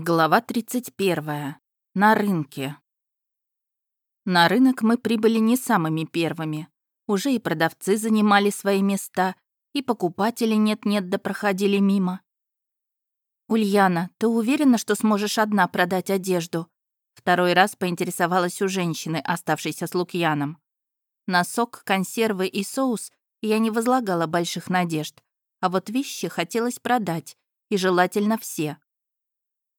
Глава 31. На рынке. На рынок мы прибыли не самыми первыми. Уже и продавцы занимали свои места, и покупатели нет-нет да проходили мимо. «Ульяна, ты уверена, что сможешь одна продать одежду?» Второй раз поинтересовалась у женщины, оставшейся с Лукьяном. На сок, консервы и соус я не возлагала больших надежд, а вот вещи хотелось продать, и желательно все.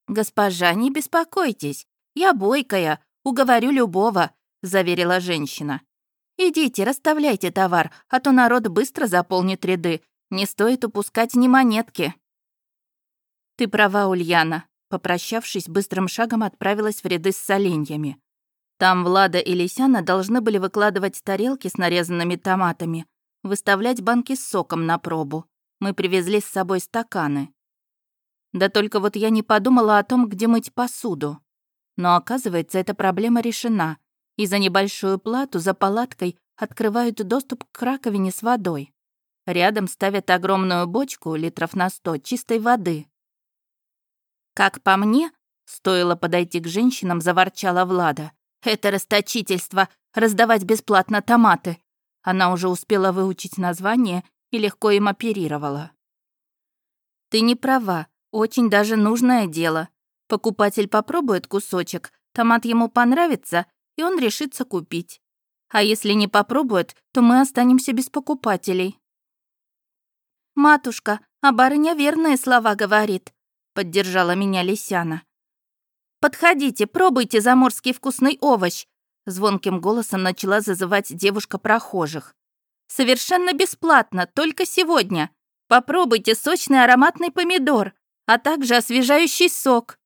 «Госпожа, не беспокойтесь. Я бойкая, уговорю любого», — заверила женщина. «Идите, расставляйте товар, а то народ быстро заполнит ряды. Не стоит упускать ни монетки». «Ты права, Ульяна», — попрощавшись, быстрым шагом отправилась в ряды с соленьями. Там Влада и Лисяна должны были выкладывать тарелки с нарезанными томатами, выставлять банки с соком на пробу. Мы привезли с собой стаканы. Да только вот я не подумала о том, где мыть посуду. Но оказывается, эта проблема решена, и за небольшую плату за палаткой открывают доступ к раковине с водой. Рядом ставят огромную бочку литров на сто чистой воды. Как по мне, стоило подойти к женщинам, заворчала Влада. Это расточительство — раздавать бесплатно томаты. Она уже успела выучить название и легко им оперировала. «Ты не права. Очень даже нужное дело. Покупатель попробует кусочек, томат ему понравится, и он решится купить. А если не попробует, то мы останемся без покупателей. «Матушка, а барыня верные слова говорит», — поддержала меня Лисяна. «Подходите, пробуйте заморский вкусный овощ», — звонким голосом начала зазывать девушка прохожих. «Совершенно бесплатно, только сегодня. Попробуйте сочный ароматный помидор а также освежающий сок.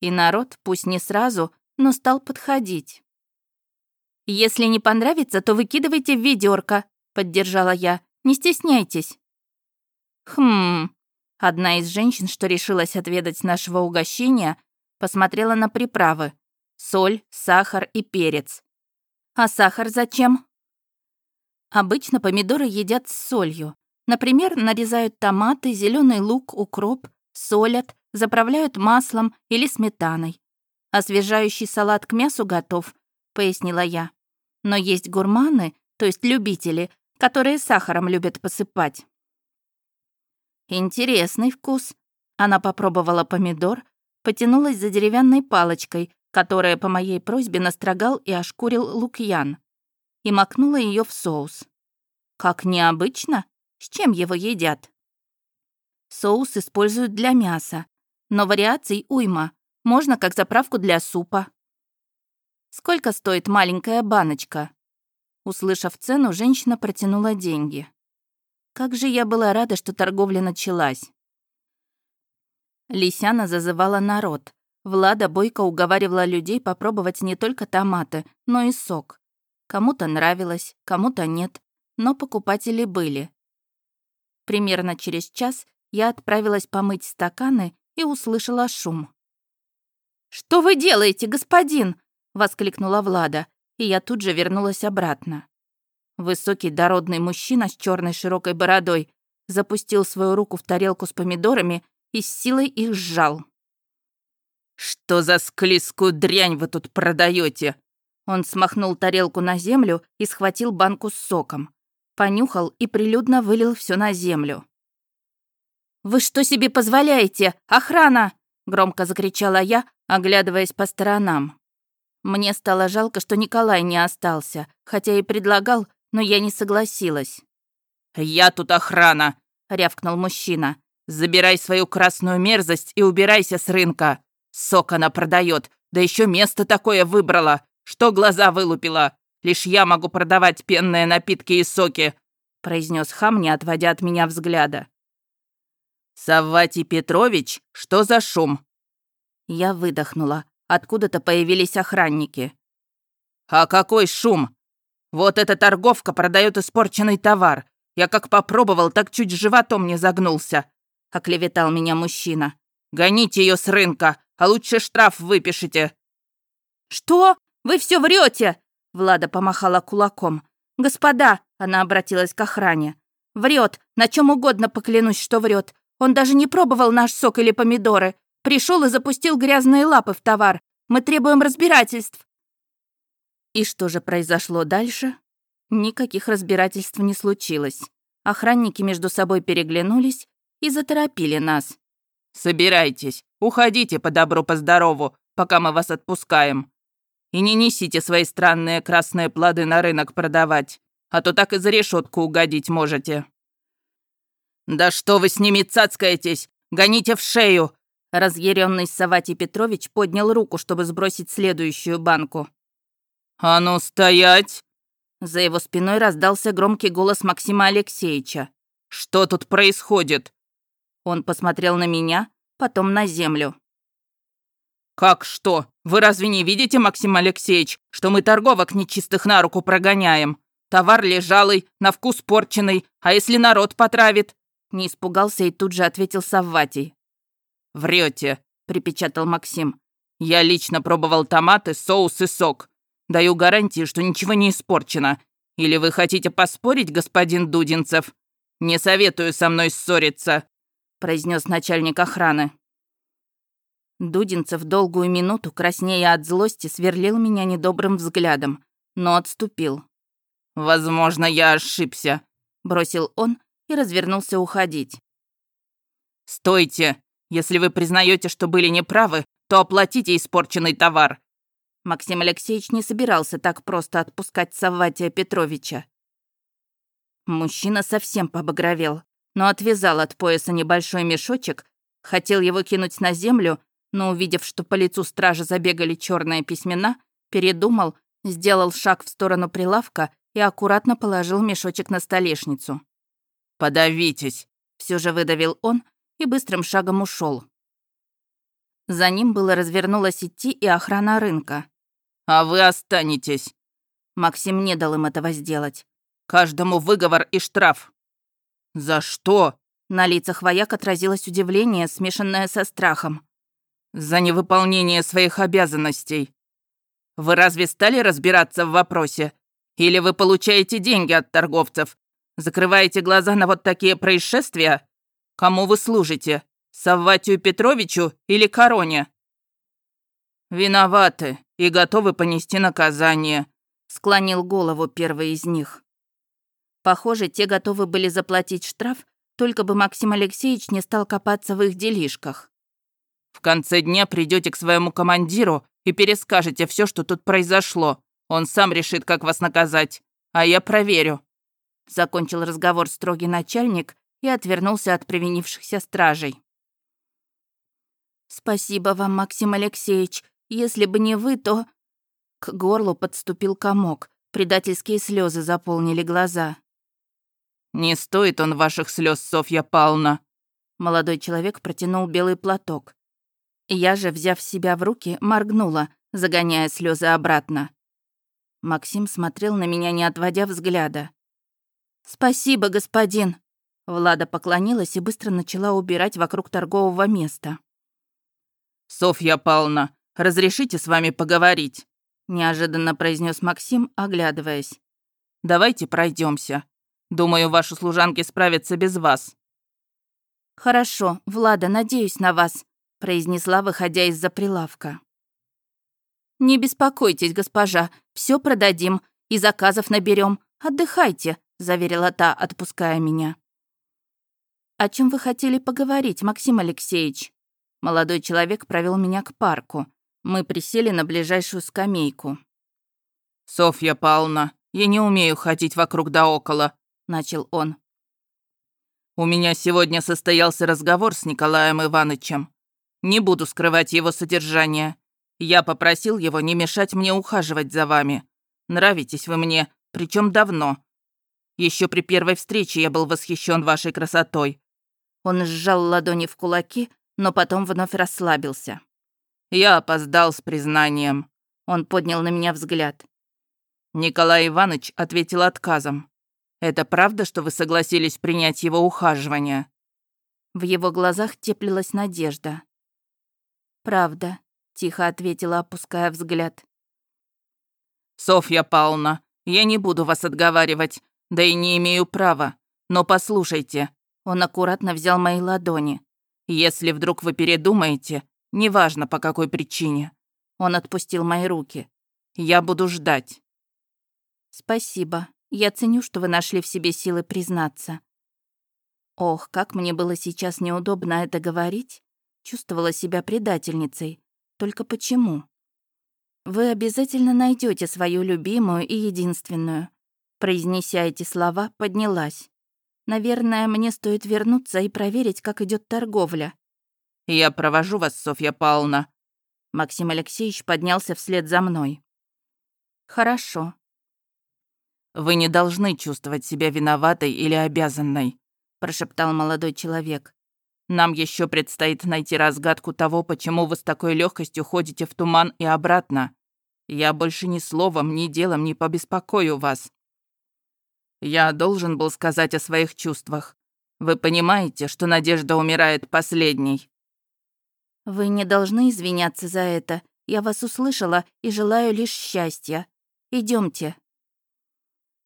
И народ, пусть не сразу, но стал подходить. «Если не понравится, то выкидывайте в ведерко», — поддержала я. «Не стесняйтесь». «Хм...» Одна из женщин, что решилась отведать нашего угощения, посмотрела на приправы. Соль, сахар и перец. «А сахар зачем?» Обычно помидоры едят с солью. Например, нарезают томаты, зеленый лук, укроп, солят, заправляют маслом или сметаной. Освежающий салат к мясу готов, пояснила я. Но есть гурманы, то есть любители, которые сахаром любят посыпать. Интересный вкус. Она попробовала помидор, потянулась за деревянной палочкой, которая по моей просьбе настрогал и ошкурил лукьян, и макнула ее в соус. Как необычно, с чем его едят? Соус используют для мяса, но вариаций уйма. Можно как заправку для супа. Сколько стоит маленькая баночка? Услышав цену, женщина протянула деньги. Как же я была рада, что торговля началась. Лисяна зазывала народ. Влада бойко уговаривала людей попробовать не только томаты, но и сок. Кому-то нравилось, кому-то нет, но покупатели были. Примерно через час я отправилась помыть стаканы и услышала шум. «Что вы делаете, господин?» — воскликнула Влада, и я тут же вернулась обратно. Высокий дородный мужчина с черной широкой бородой запустил свою руку в тарелку с помидорами и с силой их сжал. «Что за склизкую дрянь вы тут продаете? Он смахнул тарелку на землю и схватил банку с соком. Понюхал и прилюдно вылил все на землю. «Вы что себе позволяете? Охрана!» — громко закричала я, оглядываясь по сторонам. Мне стало жалко, что Николай не остался, хотя и предлагал, но я не согласилась. «Я тут охрана!» — рявкнул мужчина. «Забирай свою красную мерзость и убирайся с рынка. Сок она продает, да еще место такое выбрала. Что глаза вылупила? Лишь я могу продавать пенные напитки и соки», — произнес хам, не отводя от меня взгляда. «Савватий Петрович, что за шум?» Я выдохнула. Откуда-то появились охранники. «А какой шум? Вот эта торговка продает испорченный товар. Я как попробовал, так чуть животом не загнулся», — оклеветал меня мужчина. «Гоните ее с рынка, а лучше штраф выпишите». «Что? Вы все врете? Влада помахала кулаком. «Господа!» — она обратилась к охране. «Врет! На чем угодно поклянусь, что врет! Он даже не пробовал наш сок или помидоры. Пришел и запустил грязные лапы в товар. Мы требуем разбирательств». И что же произошло дальше? Никаких разбирательств не случилось. Охранники между собой переглянулись и заторопили нас. «Собирайтесь, уходите по добру, по здорову, пока мы вас отпускаем. И не несите свои странные красные плоды на рынок продавать, а то так и за решетку угодить можете». «Да что вы с ними цацкаетесь? Гоните в шею!» Разъяренный Саватий Петрович поднял руку, чтобы сбросить следующую банку. «А ну, стоять!» За его спиной раздался громкий голос Максима Алексеевича. «Что тут происходит?» Он посмотрел на меня, потом на землю. «Как что? Вы разве не видите, Максим Алексеевич, что мы торговок нечистых на руку прогоняем? Товар лежалый, на вкус порченый, а если народ потравит?» Не испугался и тут же ответил Савватий. «Врете», — припечатал Максим. «Я лично пробовал томаты, соус и сок. Даю гарантии, что ничего не испорчено. Или вы хотите поспорить, господин Дудинцев? Не советую со мной ссориться», — произнес начальник охраны. Дудинцев долгую минуту, краснея от злости, сверлил меня недобрым взглядом, но отступил. «Возможно, я ошибся», — бросил он и развернулся уходить. «Стойте! Если вы признаете, что были неправы, то оплатите испорченный товар. Максим Алексеевич не собирался так просто отпускать Савватия Петровича. Мужчина совсем побагровел, но отвязал от пояса небольшой мешочек, хотел его кинуть на землю, но, увидев, что по лицу стражи забегали черные письмена, передумал, сделал шаг в сторону прилавка и аккуратно положил мешочек на столешницу. «Подавитесь!» — все же выдавил он и быстрым шагом ушел. За ним было развернулась идти и охрана рынка. «А вы останетесь». Максим не дал им этого сделать. «Каждому выговор и штраф». «За что?» На лицах вояк отразилось удивление, смешанное со страхом. «За невыполнение своих обязанностей. Вы разве стали разбираться в вопросе? Или вы получаете деньги от торговцев? Закрываете глаза на вот такие происшествия? Кому вы служите? Савватию Петровичу или Короне?» «Виноваты и готовы понести наказание», — склонил голову первый из них. Похоже, те готовы были заплатить штраф, только бы Максим Алексеевич не стал копаться в их делишках. «В конце дня придете к своему командиру и перескажете все, что тут произошло. Он сам решит, как вас наказать, а я проверю». Закончил разговор строгий начальник и отвернулся от привинившихся стражей. «Спасибо вам, Максим Алексеевич. Если бы не вы, то...» К горлу подступил комок. Предательские слезы заполнили глаза. «Не стоит он ваших слез, Софья Павловна». Молодой человек протянул белый платок. Я же, взяв себя в руки, моргнула, загоняя слезы обратно. Максим смотрел на меня, не отводя взгляда. «Спасибо, господин!» Влада поклонилась и быстро начала убирать вокруг торгового места. «Софья Павловна, разрешите с вами поговорить?» неожиданно произнес Максим, оглядываясь. «Давайте пройдемся. Думаю, ваши служанки справятся без вас». «Хорошо, Влада, надеюсь на вас», произнесла, выходя из-за прилавка. «Не беспокойтесь, госпожа, все продадим и заказов наберем. Отдыхайте», заверила та, отпуская меня. «О чем вы хотели поговорить, Максим Алексеевич?» Молодой человек провел меня к парку. Мы присели на ближайшую скамейку. «Софья Павловна, я не умею ходить вокруг да около», — начал он. «У меня сегодня состоялся разговор с Николаем Ивановичем. Не буду скрывать его содержание. Я попросил его не мешать мне ухаживать за вами. Нравитесь вы мне, причем давно. Еще при первой встрече я был восхищен вашей красотой». Он сжал ладони в кулаки, но потом вновь расслабился. «Я опоздал с признанием». Он поднял на меня взгляд. Николай Иванович ответил отказом. «Это правда, что вы согласились принять его ухаживание?» В его глазах теплилась надежда. «Правда», — тихо ответила, опуская взгляд. «Софья Павловна, я не буду вас отговаривать, да и не имею права. Но послушайте». Он аккуратно взял мои ладони. Если вдруг вы передумаете, Неважно, по какой причине. Он отпустил мои руки. Я буду ждать. Спасибо. Я ценю, что вы нашли в себе силы признаться. Ох, как мне было сейчас неудобно это говорить. Чувствовала себя предательницей. Только почему? Вы обязательно найдете свою любимую и единственную. Произнеся эти слова, поднялась. Наверное, мне стоит вернуться и проверить, как идет торговля. «Я провожу вас, Софья Павловна». Максим Алексеевич поднялся вслед за мной. «Хорошо». «Вы не должны чувствовать себя виноватой или обязанной», прошептал молодой человек. «Нам еще предстоит найти разгадку того, почему вы с такой легкостью ходите в туман и обратно. Я больше ни словом, ни делом не побеспокою вас. Я должен был сказать о своих чувствах. Вы понимаете, что Надежда умирает последней?» «Вы не должны извиняться за это. Я вас услышала и желаю лишь счастья. Идемте.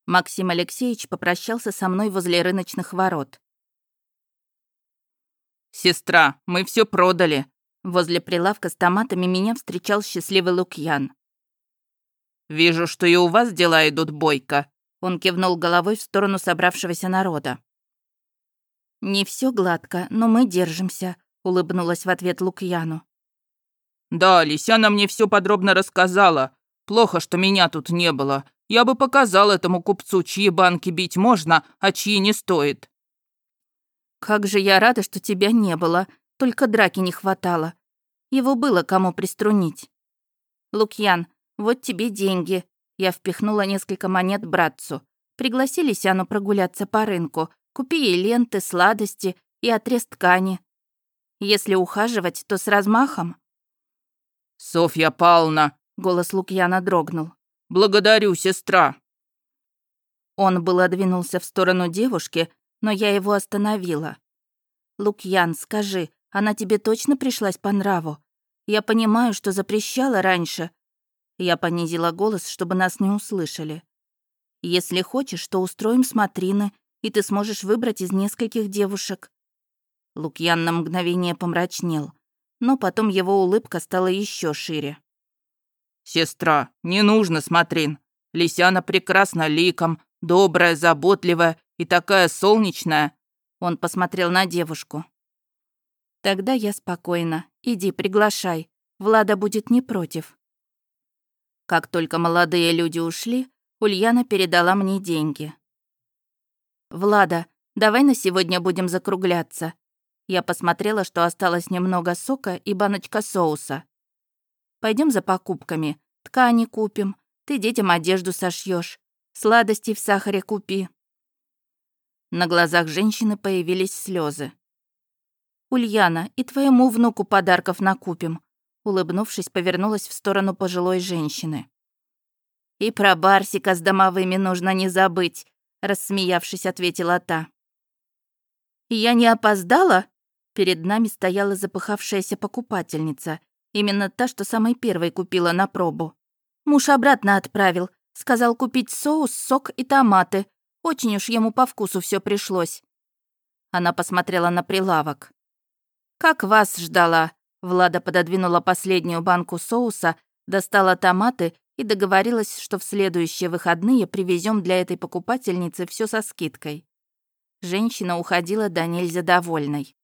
Максим Алексеевич попрощался со мной возле рыночных ворот. «Сестра, мы все продали!» Возле прилавка с томатами меня встречал счастливый Лукьян. «Вижу, что и у вас дела идут бойко», он кивнул головой в сторону собравшегося народа. «Не все гладко, но мы держимся», — улыбнулась в ответ Лукьяну. «Да, Лисяна мне все подробно рассказала. Плохо, что меня тут не было. Я бы показал этому купцу, чьи банки бить можно, а чьи не стоит». «Как же я рада, что тебя не было. Только драки не хватало. Его было кому приструнить. Лукьян, вот тебе деньги. Я впихнула несколько монет братцу. Пригласили Сяну прогуляться по рынку. Купи ей ленты, сладости и отрез ткани. Если ухаживать, то с размахом. «Софья Павловна!» — голос Лукьяна дрогнул. «Благодарю, сестра!» Он было двинулся в сторону девушки, но я его остановила. «Лукьян, скажи, она тебе точно пришлась по нраву? Я понимаю, что запрещала раньше, я понизила голос, чтобы нас не услышали. «Если хочешь, то устроим смотрины, и ты сможешь выбрать из нескольких девушек». Лукьян на мгновение помрачнел, но потом его улыбка стала еще шире. «Сестра, не нужно смотрин. Лисяна прекрасна ликом, добрая, заботливая и такая солнечная». Он посмотрел на девушку. «Тогда я спокойна. Иди, приглашай. Влада будет не против». Как только молодые люди ушли, Ульяна передала мне деньги. «Влада, давай на сегодня будем закругляться». Я посмотрела, что осталось немного сока и баночка соуса. Пойдем за покупками. Ткани купим. Ты детям одежду сошьешь. Сладости в сахаре купи». На глазах женщины появились слезы. «Ульяна, и твоему внуку подарков накупим улыбнувшись, повернулась в сторону пожилой женщины. «И про Барсика с домовыми нужно не забыть», — рассмеявшись, ответила та. «Я не опоздала?» Перед нами стояла запыхавшаяся покупательница, именно та, что самой первой купила на пробу. Муж обратно отправил, сказал купить соус, сок и томаты. Очень уж ему по вкусу все пришлось. Она посмотрела на прилавок. «Как вас ждала?» Влада пододвинула последнюю банку соуса, достала томаты и договорилась, что в следующие выходные привезем для этой покупательницы все со скидкой. Женщина уходила до нельзя довольной.